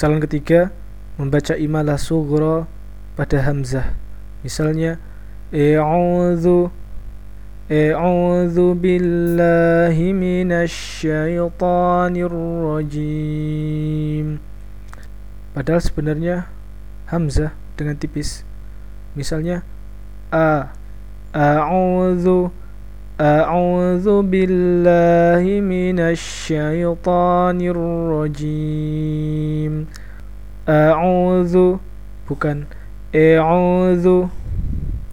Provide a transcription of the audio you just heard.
Kesalahan ketiga, membaca imalah sughra pada hamzah. Misalnya, I'udzu A'udzu billahi minasyaitonir rajim. Padahal sebenarnya hamzah dengan tipis. Misalnya a a'udzu a'udzu billahi minasyaitonir rajim. A'udzu bukan a'udzu